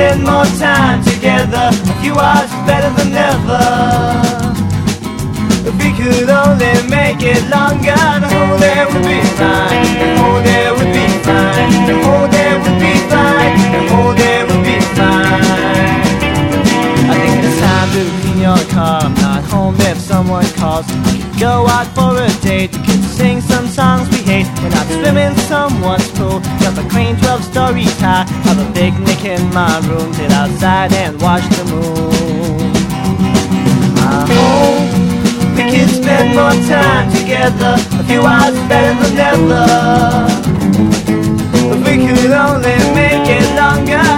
spend more time together. A few hours better than ever. If we could only make it longer, the whole day would be fine. The whole day would be fine. The whole day would be fine. The whole day would be fine. I think it's time to clean your car. I'm not home if someone calls. Go out for a date. We could sing some songs we hate. We're not swimming someone's pool. Jump a crane 12 stories high. Have a picnic in my room. Sit outside and watch the moon. I hope we could spend more time together. A few hours better than ever. If we could only make it longer,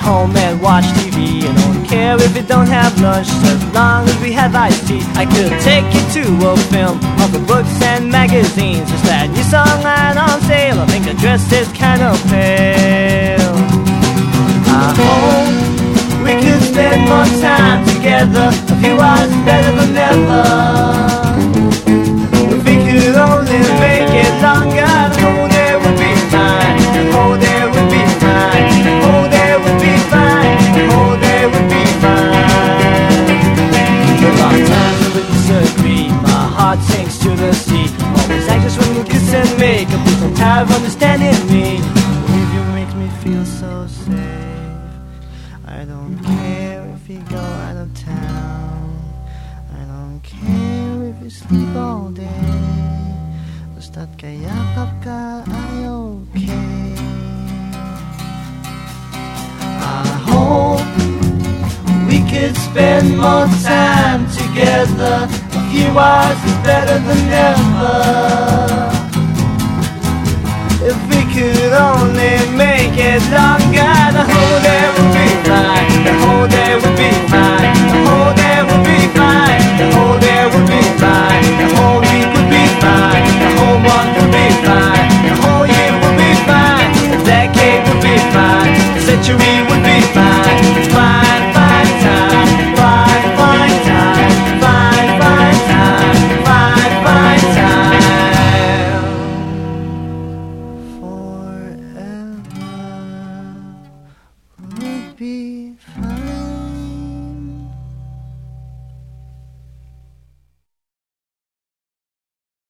home and watch TV. I don't care if we don't have lunch, as long as we have iced tea. I could take you to a film, of the books and magazines. Just that new song line on sale. I think the dress is kind of pale. I hope we could spend more time together. A few hours better than ever. Of understanding me. With you makes me feel so safe. I don't care if you go out of town. I don't care if you sleep all day. Basta't kayakap ka, ay okay. I hope we could spend more time together. A few hours is better than ever. Make